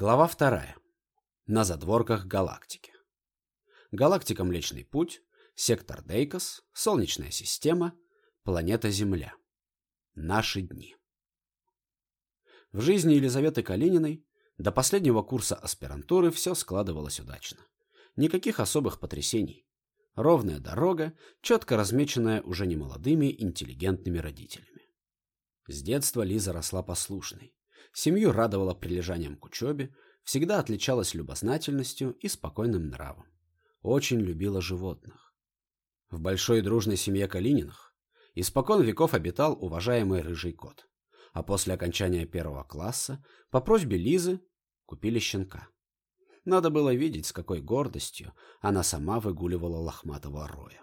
Глава вторая. На задворках галактики. Галактика Млечный Путь, сектор Дейкос, Солнечная система, планета Земля. Наши дни. В жизни Елизаветы Калининой до последнего курса аспирантуры все складывалось удачно. Никаких особых потрясений. Ровная дорога, четко размеченная уже немолодыми интеллигентными родителями. С детства Лиза росла послушной. Семью радовала прилежанием к учебе, всегда отличалась любознательностью и спокойным нравом. Очень любила животных. В большой дружной семье Калининых испокон веков обитал уважаемый рыжий кот. А после окончания первого класса по просьбе Лизы купили щенка. Надо было видеть, с какой гордостью она сама выгуливала лохматого роя.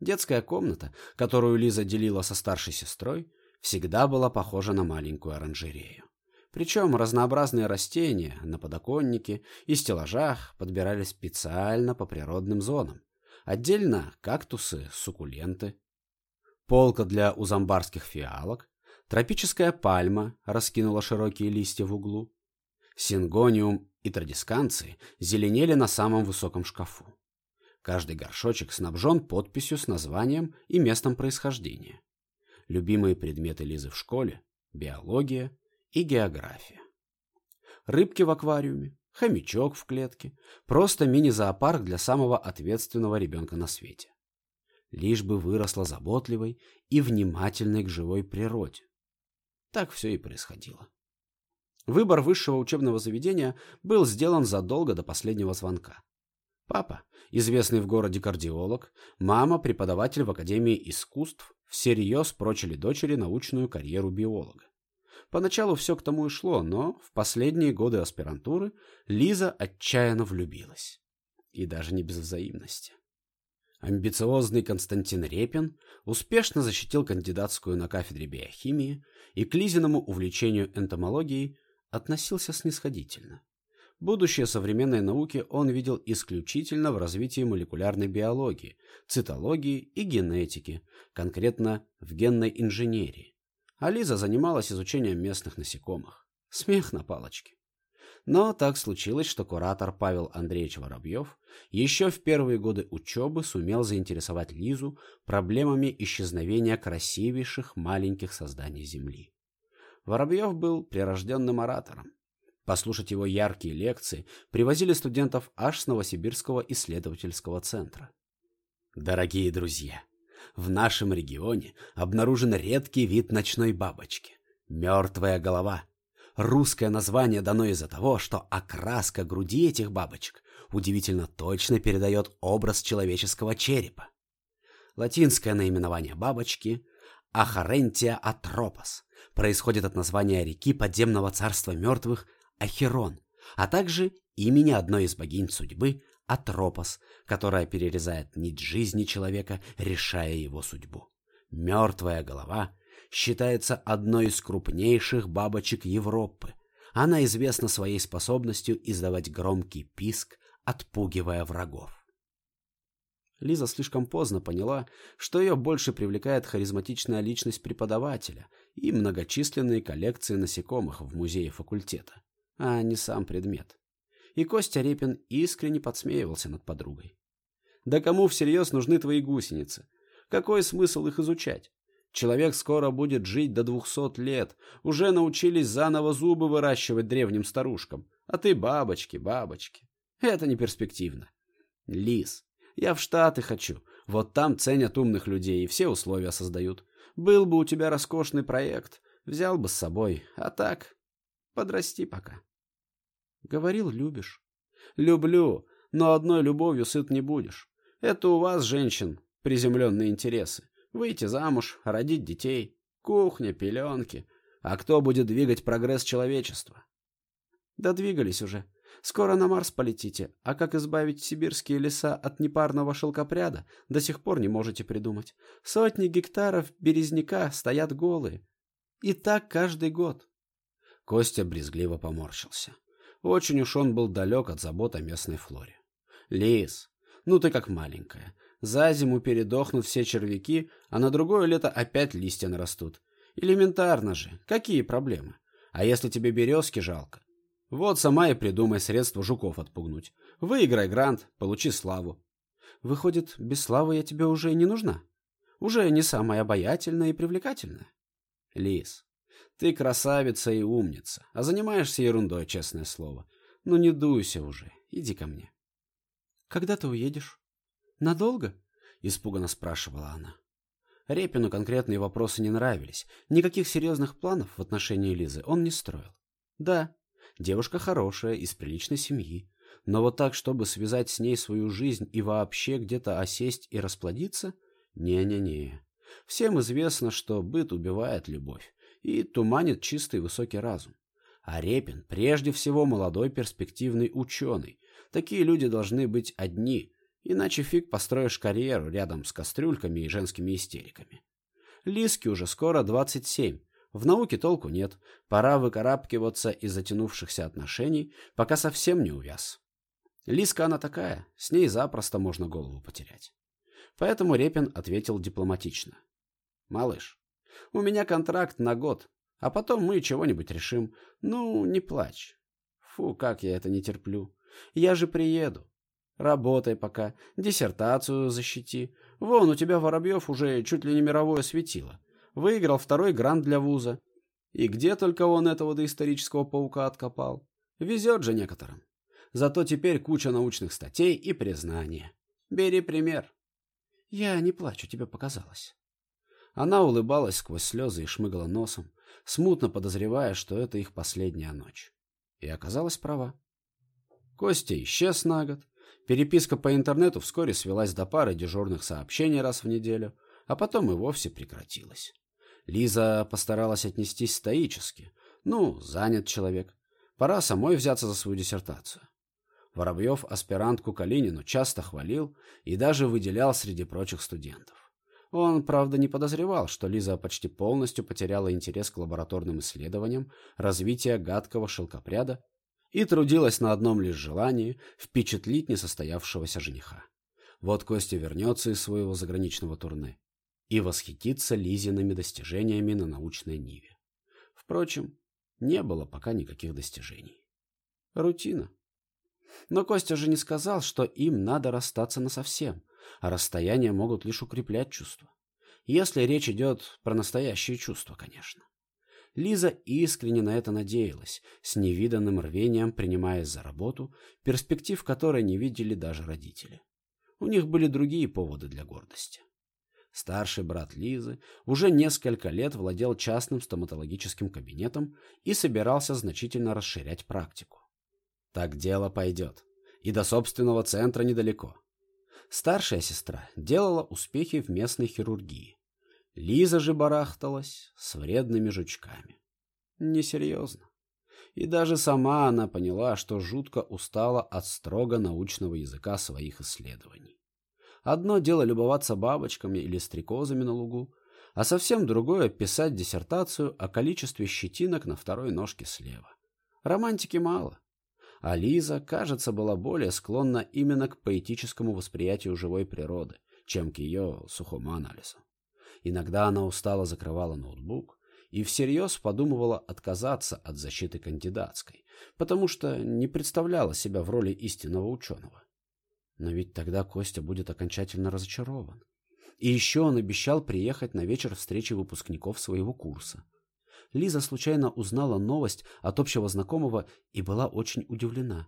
Детская комната, которую Лиза делила со старшей сестрой, всегда была похожа на маленькую оранжерею. Причем разнообразные растения на подоконнике и стеллажах подбирались специально по природным зонам. Отдельно кактусы, суккуленты. Полка для узамбарских фиалок, тропическая пальма раскинула широкие листья в углу, Сингониум и традисканции зеленели на самом высоком шкафу. Каждый горшочек снабжен подписью с названием и местом происхождения. Любимые предметы Лизы в школе – биология и география. Рыбки в аквариуме, хомячок в клетке, просто мини-зоопарк для самого ответственного ребенка на свете. Лишь бы выросла заботливой и внимательной к живой природе. Так все и происходило. Выбор высшего учебного заведения был сделан задолго до последнего звонка. Папа, известный в городе кардиолог, мама, преподаватель в Академии искусств, всерьез прочили дочери научную карьеру биолога. Поначалу все к тому и шло, но в последние годы аспирантуры Лиза отчаянно влюбилась. И даже не без взаимности. Амбициозный Константин Репин успешно защитил кандидатскую на кафедре биохимии и к Лизиному увлечению энтомологией относился снисходительно. Будущее современной науки он видел исключительно в развитии молекулярной биологии, цитологии и генетики, конкретно в генной инженерии. А Лиза занималась изучением местных насекомых. Смех на палочке. Но так случилось, что куратор Павел Андреевич Воробьев еще в первые годы учебы сумел заинтересовать Лизу проблемами исчезновения красивейших маленьких созданий Земли. Воробьев был прирожденным оратором. Послушать его яркие лекции привозили студентов аж с Новосибирского исследовательского центра. Дорогие друзья, в нашем регионе обнаружен редкий вид ночной бабочки – мертвая голова. Русское название дано из-за того, что окраска груди этих бабочек удивительно точно передает образ человеческого черепа. Латинское наименование бабочки – Ахарентия атропос происходит от названия реки подземного царства мертвых Ахерон, а также имени одной из богинь судьбы Атропос, которая перерезает нить жизни человека, решая его судьбу. Мертвая голова считается одной из крупнейших бабочек Европы. Она известна своей способностью издавать громкий писк, отпугивая врагов. Лиза слишком поздно поняла, что ее больше привлекает харизматичная личность преподавателя и многочисленные коллекции насекомых в музее факультета, а не сам предмет. И Костя Репин искренне подсмеивался над подругой. «Да кому всерьез нужны твои гусеницы? Какой смысл их изучать? Человек скоро будет жить до двухсот лет, уже научились заново зубы выращивать древним старушкам, а ты бабочки, бабочки. Это не перспективно. Лис, я в Штаты хочу. Вот там ценят умных людей и все условия создают. Был бы у тебя роскошный проект, взял бы с собой. А так, подрасти пока. Говорил, любишь. Люблю, но одной любовью сыт не будешь. Это у вас, женщин, приземленные интересы. Выйти замуж, родить детей, кухня, пеленки. А кто будет двигать прогресс человечества? Да двигались уже. Скоро на Марс полетите, а как избавить сибирские леса от непарного шелкопряда, до сих пор не можете придумать. Сотни гектаров березняка стоят голые. И так каждый год. Костя брезгливо поморщился. Очень уж он был далек от забот о местной флоре. Лис, ну ты как маленькая. За зиму передохнут все червяки, а на другое лето опять листья нарастут. Элементарно же. Какие проблемы? А если тебе березки жалко? Вот сама и придумай средства жуков отпугнуть. Выиграй грант, получи славу. Выходит, без славы я тебе уже не нужна? Уже не самая обаятельная и привлекательная? Лис, ты красавица и умница, а занимаешься ерундой, честное слово. Ну не дуйся уже, иди ко мне. Когда ты уедешь? Надолго? Испуганно спрашивала она. Репину конкретные вопросы не нравились. Никаких серьезных планов в отношении Лизы он не строил. Да, девушка хорошая, из приличной семьи. Но вот так, чтобы связать с ней свою жизнь и вообще где-то осесть и расплодиться? Не-не-не. Всем известно, что быт убивает любовь и туманит чистый высокий разум. А Репин прежде всего молодой перспективный ученый. Такие люди должны быть одни, Иначе фиг построишь карьеру рядом с кастрюльками и женскими истериками. Лиске уже скоро 27. В науке толку нет. Пора выкарабкиваться из затянувшихся отношений, пока совсем не увяз. Лиска она такая, с ней запросто можно голову потерять. Поэтому Репин ответил дипломатично. «Малыш, у меня контракт на год, а потом мы чего-нибудь решим. Ну, не плачь. Фу, как я это не терплю. Я же приеду. Работай пока, диссертацию защити. Вон, у тебя Воробьев уже чуть ли не мировое светило. Выиграл второй грант для вуза. И где только он этого доисторического паука откопал. Везет же некоторым. Зато теперь куча научных статей и признания. Бери пример. Я не плачу, тебе показалось. Она улыбалась сквозь слезы и шмыгала носом, смутно подозревая, что это их последняя ночь. И оказалась права. Костя исчез на год, Переписка по интернету вскоре свелась до пары дежурных сообщений раз в неделю, а потом и вовсе прекратилась. Лиза постаралась отнестись стоически. Ну, занят человек. Пора самой взяться за свою диссертацию. Воробьев аспирантку Калинину часто хвалил и даже выделял среди прочих студентов. Он, правда, не подозревал, что Лиза почти полностью потеряла интерес к лабораторным исследованиям развития гадкого шелкопряда и трудилась на одном лишь желании впечатлить несостоявшегося жениха. Вот Костя вернется из своего заграничного турне и восхитится Лизиными достижениями на научной ниве. Впрочем, не было пока никаких достижений. Рутина. Но Костя же не сказал, что им надо расстаться насовсем, а расстояния могут лишь укреплять чувства. Если речь идет про настоящие чувства, конечно. Лиза искренне на это надеялась, с невиданным рвением принимаясь за работу, перспектив которой не видели даже родители. У них были другие поводы для гордости. Старший брат Лизы уже несколько лет владел частным стоматологическим кабинетом и собирался значительно расширять практику. Так дело пойдет. И до собственного центра недалеко. Старшая сестра делала успехи в местной хирургии. Лиза же барахталась с вредными жучками. Несерьезно. И даже сама она поняла, что жутко устала от строго научного языка своих исследований. Одно дело любоваться бабочками или стрекозами на лугу, а совсем другое — писать диссертацию о количестве щетинок на второй ножке слева. Романтики мало. А Лиза, кажется, была более склонна именно к поэтическому восприятию живой природы, чем к ее сухому анализу. Иногда она устало закрывала ноутбук и всерьез подумывала отказаться от защиты кандидатской, потому что не представляла себя в роли истинного ученого. Но ведь тогда Костя будет окончательно разочарован. И еще он обещал приехать на вечер встречи выпускников своего курса. Лиза случайно узнала новость от общего знакомого и была очень удивлена.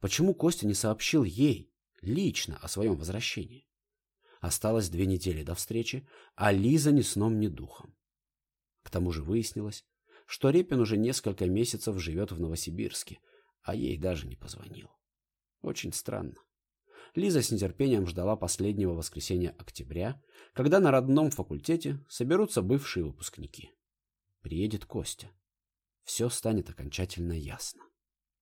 Почему Костя не сообщил ей лично о своем возвращении? Осталось две недели до встречи, а Лиза ни сном, ни духом. К тому же выяснилось, что Репин уже несколько месяцев живет в Новосибирске, а ей даже не позвонил. Очень странно. Лиза с нетерпением ждала последнего воскресенья октября, когда на родном факультете соберутся бывшие выпускники. Приедет Костя. Все станет окончательно ясно.